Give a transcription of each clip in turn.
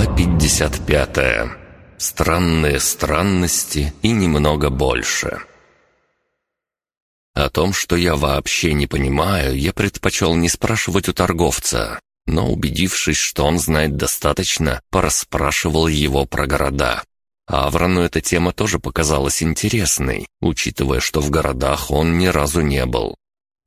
Глава 55. Странные странности и немного больше. О том, что я вообще не понимаю, я предпочел не спрашивать у торговца, но, убедившись, что он знает достаточно, пораспрашивал его про города. Аврану эта тема тоже показалась интересной, учитывая, что в городах он ни разу не был.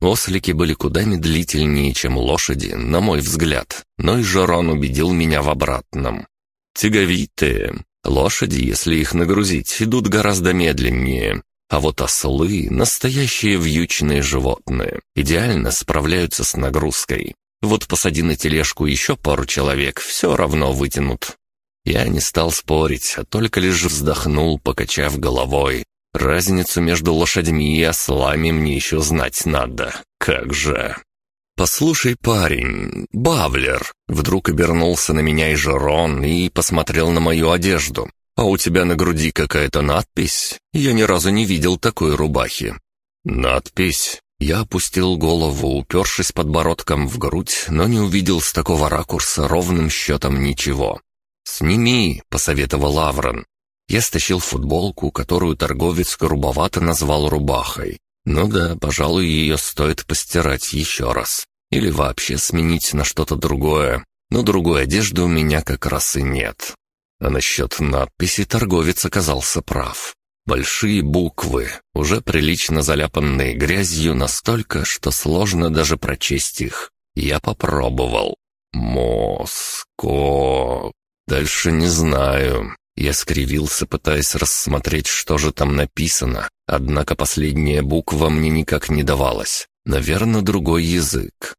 Ослики были куда медлительнее, чем лошади, на мой взгляд, но и Жерон убедил меня в обратном. Тяговитые. Лошади, если их нагрузить, идут гораздо медленнее. А вот ослы — настоящие вьючные животные, идеально справляются с нагрузкой. Вот посади на тележку еще пару человек, все равно вытянут. Я не стал спорить, а только лишь вздохнул, покачав головой. Разницу между лошадьми и ослами мне еще знать надо. Как же. «Послушай, парень, Бавлер!» Вдруг обернулся на меня и Жерон и посмотрел на мою одежду. «А у тебя на груди какая-то надпись? Я ни разу не видел такой рубахи». «Надпись?» Я опустил голову, упершись подбородком в грудь, но не увидел с такого ракурса ровным счетом ничего. «Сними», — посоветовал Аврон. Я стащил футболку, которую торговец грубовато назвал рубахой. Ну да, пожалуй, ее стоит постирать еще раз. Или вообще сменить на что-то другое. Но другой одежды у меня как раз и нет. А насчет надписи торговец оказался прав. Большие буквы, уже прилично заляпанные грязью настолько, что сложно даже прочесть их. Я попробовал. Моско... Дальше не знаю. Я скривился, пытаясь рассмотреть, что же там написано, однако последняя буква мне никак не давалась. Наверное, другой язык.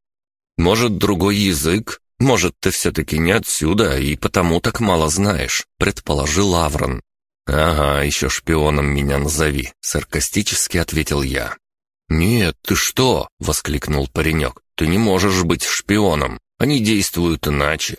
«Может, другой язык? Может, ты все-таки не отсюда и потому так мало знаешь», — предположил Аврон. «Ага, еще шпионом меня назови», — саркастически ответил я. «Нет, ты что?» — воскликнул паренек. «Ты не можешь быть шпионом. Они действуют иначе.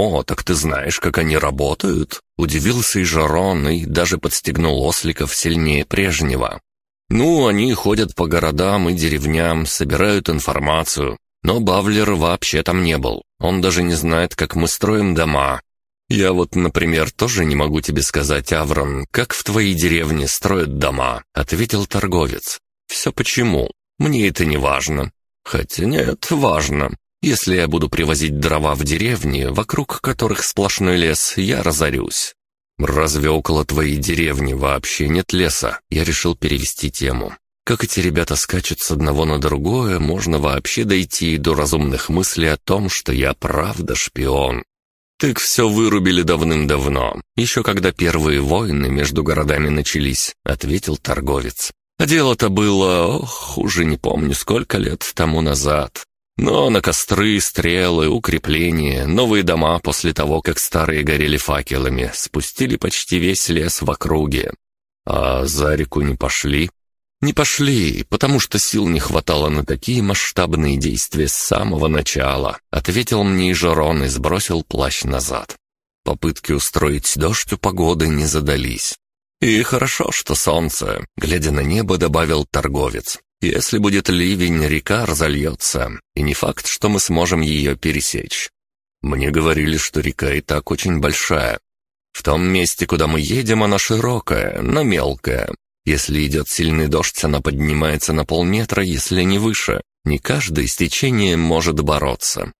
«О, так ты знаешь, как они работают?» Удивился и Жарон, и даже подстегнул осликов сильнее прежнего. «Ну, они ходят по городам и деревням, собирают информацию. Но Бавлер вообще там не был. Он даже не знает, как мы строим дома. Я вот, например, тоже не могу тебе сказать, Аврон, как в твоей деревне строят дома», — ответил торговец. «Все почему? Мне это не важно». «Хотя нет, важно. Если я буду привозить дрова в деревни, вокруг которых сплошной лес, я разорюсь. Разве около твоей деревни вообще нет леса? Я решил перевести тему. Как эти ребята скачут с одного на другое, можно вообще дойти до разумных мыслей о том, что я правда шпион. Так все вырубили давным-давно, еще когда первые войны между городами начались, ответил торговец. А дело-то было, ох, уже не помню, сколько лет тому назад. Но на костры, стрелы, укрепления, новые дома после того, как старые горели факелами, спустили почти весь лес в округе. А за реку не пошли? Не пошли, потому что сил не хватало на такие масштабные действия с самого начала, ответил мне и Жарон и сбросил плащ назад. Попытки устроить дождь у погоды не задались. И хорошо, что солнце, глядя на небо, добавил торговец. Если будет ливень, река разольется, и не факт, что мы сможем ее пересечь. Мне говорили, что река и так очень большая. В том месте, куда мы едем, она широкая, но мелкая. Если идет сильный дождь, она поднимается на полметра, если не выше. Не каждое с течением может бороться.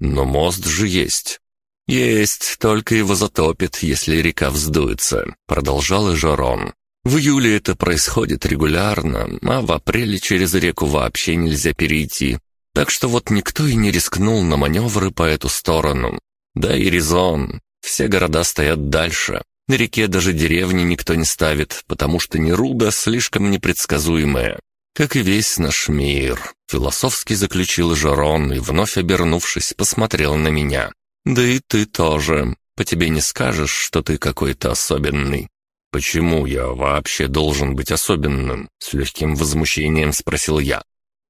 Но мост же есть. «Есть, только его затопит, если река вздуется», — продолжал и Жарон. В июле это происходит регулярно, а в апреле через реку вообще нельзя перейти. Так что вот никто и не рискнул на маневры по эту сторону. Да и резон. Все города стоят дальше. На реке даже деревни никто не ставит, потому что Неруда слишком непредсказуемая. Как и весь наш мир. Философски заключил Жарон и, вновь обернувшись, посмотрел на меня. «Да и ты тоже. По тебе не скажешь, что ты какой-то особенный. «Почему я вообще должен быть особенным?» — с легким возмущением спросил я.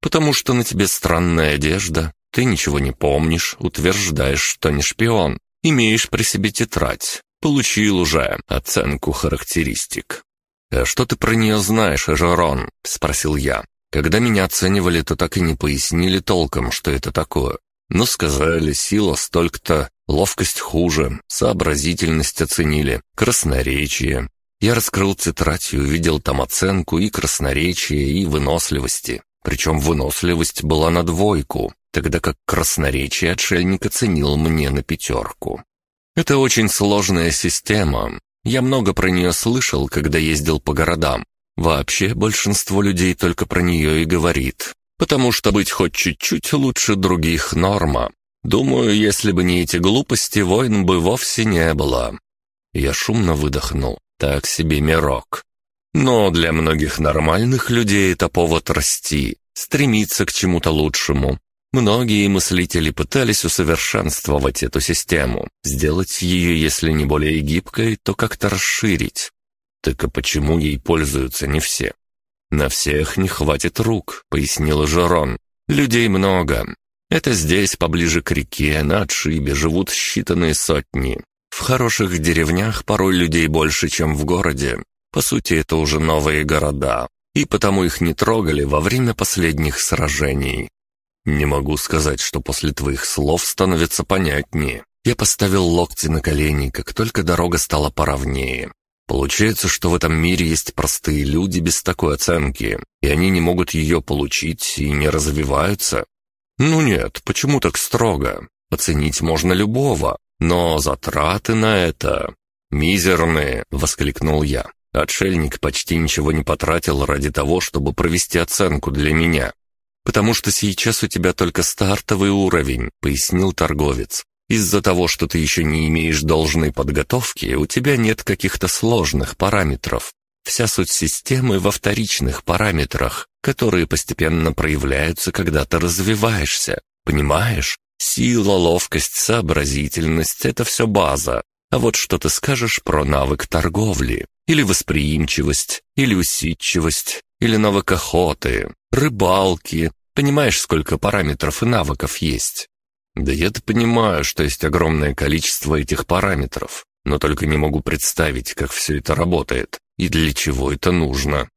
«Потому что на тебе странная одежда, ты ничего не помнишь, утверждаешь, что не шпион, имеешь при себе тетрадь, получил уже оценку характеристик». «А что ты про нее знаешь, Эжерон?» — спросил я. Когда меня оценивали, то так и не пояснили толком, что это такое. Но сказали, сила столько-то, Ловкость хуже, сообразительность оценили, красноречие. Я раскрыл тетрадь и увидел там оценку и красноречия, и выносливости. Причем выносливость была на двойку, тогда как красноречие отшельник оценил мне на пятерку. Это очень сложная система. Я много про нее слышал, когда ездил по городам. Вообще, большинство людей только про нее и говорит. Потому что быть хоть чуть-чуть лучше других норма. Думаю, если бы не эти глупости, войн бы вовсе не было. Я шумно выдохнул. Так себе мирок. Но для многих нормальных людей это повод расти, стремиться к чему-то лучшему. Многие мыслители пытались усовершенствовать эту систему, сделать ее, если не более гибкой, то как-то расширить. Так а почему ей пользуются не все? «На всех не хватит рук», — пояснил Жерон. «Людей много. Это здесь, поближе к реке, на отшибе, живут считанные сотни. В хороших деревнях порой людей больше, чем в городе. По сути, это уже новые города, и потому их не трогали во время последних сражений. Не могу сказать, что после твоих слов становится понятнее. Я поставил локти на колени, как только дорога стала поровнее. Получается, что в этом мире есть простые люди без такой оценки, и они не могут ее получить и не развиваются. Ну нет, почему так строго? Оценить можно любого, но затраты на это... «Мизерные!» — воскликнул я. Отшельник почти ничего не потратил ради того, чтобы провести оценку для меня. «Потому что сейчас у тебя только стартовый уровень», — пояснил торговец. «Из-за того, что ты еще не имеешь должной подготовки, у тебя нет каких-то сложных параметров. Вся суть системы во вторичных параметрах, которые постепенно проявляются, когда ты развиваешься. Понимаешь? Сила, ловкость, сообразительность — это все база. А вот что ты скажешь про навык торговли? Или восприимчивость? Или усидчивость? Или навык охоты? Рыбалки? Понимаешь, сколько параметров и навыков есть? Да я-то понимаю, что есть огромное количество этих параметров, но только не могу представить, как все это работает и для чего это нужно.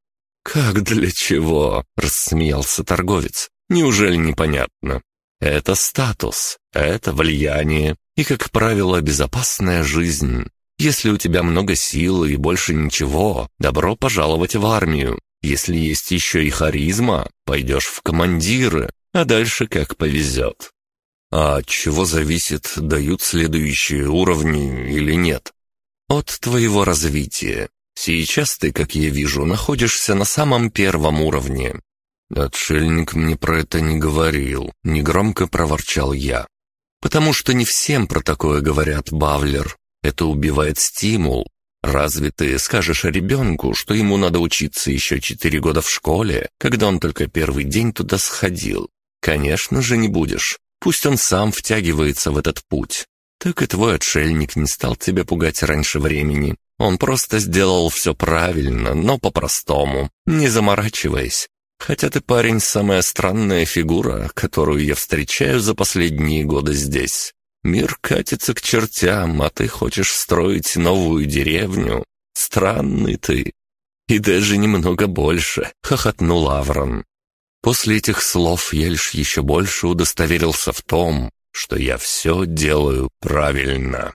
«Как для чего?» — рассмеялся торговец. «Неужели непонятно? Это статус, это влияние и, как правило, безопасная жизнь. Если у тебя много силы и больше ничего, добро пожаловать в армию. Если есть еще и харизма, пойдешь в командиры, а дальше как повезет. А от чего зависит, дают следующие уровни или нет? От твоего развития. Сейчас ты, как я вижу, находишься на самом первом уровне. «Отшельник мне про это не говорил», — негромко проворчал я. «Потому что не всем про такое говорят, Бавлер. Это убивает стимул. Разве ты скажешь ребенку, что ему надо учиться еще четыре года в школе, когда он только первый день туда сходил? Конечно же не будешь. Пусть он сам втягивается в этот путь. Так и твой отшельник не стал тебя пугать раньше времени. Он просто сделал все правильно, но по-простому, не заморачиваясь. Хотя ты, парень, самая странная фигура, которую я встречаю за последние годы здесь. Мир катится к чертям, а ты хочешь строить новую деревню. Странный ты. И даже немного больше, — хохотнул Аврон. После этих слов я лишь еще больше удостоверился в том, что я все делаю правильно.